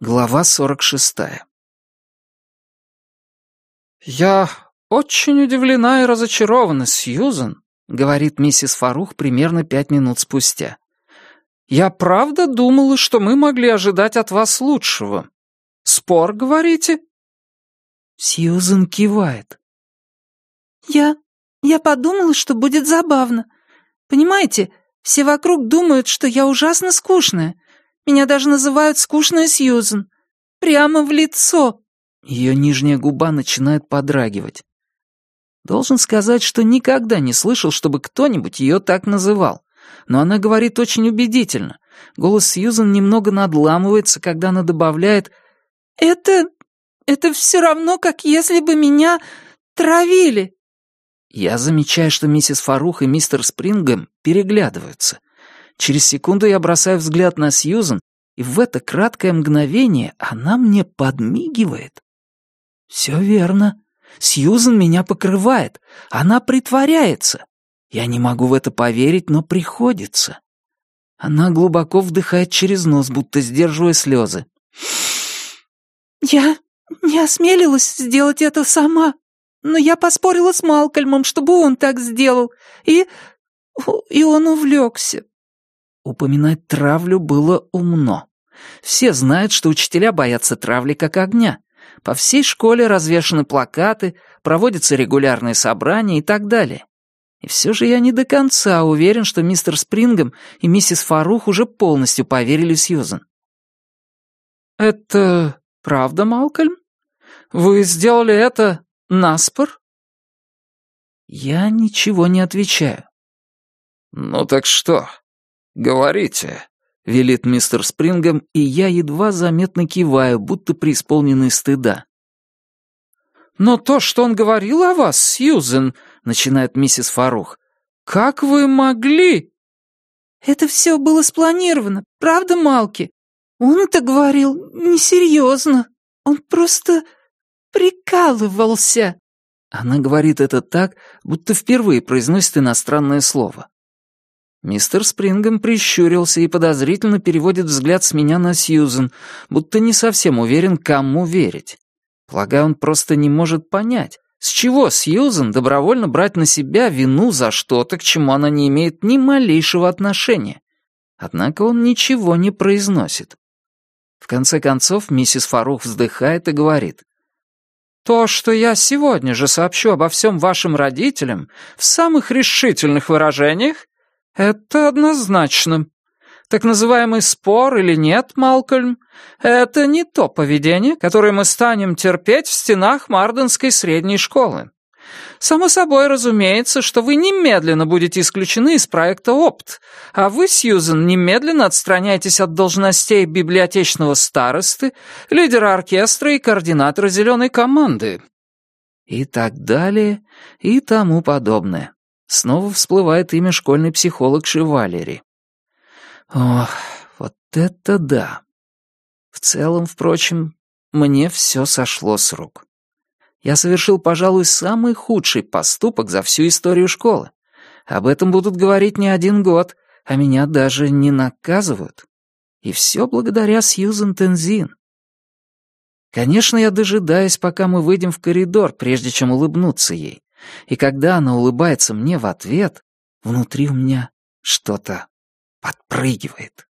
Глава сорок шестая «Я очень удивлена и разочарована, Сьюзен», — говорит миссис Фарух примерно пять минут спустя. «Я правда думала, что мы могли ожидать от вас лучшего. Спор, говорите?» Сьюзен кивает. «Я... я подумала, что будет забавно. Понимаете, все вокруг думают, что я ужасно скучная. Меня даже называют скучная Сьюзен. Прямо в лицо». Ее нижняя губа начинает подрагивать. Должен сказать, что никогда не слышал, чтобы кто-нибудь ее так называл. Но она говорит очень убедительно. Голос Сьюзен немного надламывается, когда она добавляет «Это... это все равно, как если бы меня травили». Я замечаю, что миссис Фарух и мистер Спрингем переглядываются. Через секунду я бросаю взгляд на Сьюзен, и в это краткое мгновение она мне подмигивает. Все верно. Сьюзен меня покрывает. Она притворяется. Я не могу в это поверить, но приходится. Она глубоко вдыхает через нос, будто сдерживая слезы. «Я не осмелилась сделать это сама, но я поспорила с Малкольмом, чтобы он так сделал, и... и он увлекся». Упоминать травлю было умно. Все знают, что учителя боятся травли как огня. По всей школе развешаны плакаты, проводятся регулярные собрания и так далее. И все же я не до конца уверен, что мистер Спрингом и миссис Фарух уже полностью поверили Сьюзен. «Это правда, Малкольм? Вы сделали это наспор?» Я ничего не отвечаю. «Ну так что? Говорите», — велит мистер Спрингом, и я едва заметно киваю, будто преисполненный стыда. «Но то, что он говорил о вас, Сьюзен», — начинает миссис Фарух, — «как вы могли?» «Это все было спланировано, правда, Малки? Он-то говорил несерьезно. Он просто прикалывался». Она говорит это так, будто впервые произносит иностранное слово. Мистер Спрингем прищурился и подозрительно переводит взгляд с меня на Сьюзен, будто не совсем уверен, кому верить. Полагаю, он просто не может понять, с чего Сьюзен добровольно брать на себя вину за что-то, к чему она не имеет ни малейшего отношения. Однако он ничего не произносит. В конце концов, миссис Фарух вздыхает и говорит. «То, что я сегодня же сообщу обо всем вашим родителям в самых решительных выражениях, «Это однозначно. Так называемый спор или нет, Малкольм, это не то поведение, которое мы станем терпеть в стенах Марденской средней школы. Само собой разумеется, что вы немедленно будете исключены из проекта ОПТ, а вы, Сьюзен, немедленно отстраняетесь от должностей библиотечного старосты, лидера оркестра и координатора зеленой команды». И так далее, и тому подобное. Снова всплывает имя школьной психолог Шевалери. Ох, вот это да. В целом, впрочем, мне все сошло с рук. Я совершил, пожалуй, самый худший поступок за всю историю школы. Об этом будут говорить не один год, а меня даже не наказывают. И все благодаря Сьюзен Тензин. Конечно, я дожидаюсь, пока мы выйдем в коридор, прежде чем улыбнуться ей. И когда она улыбается мне в ответ, внутри у меня что-то подпрыгивает.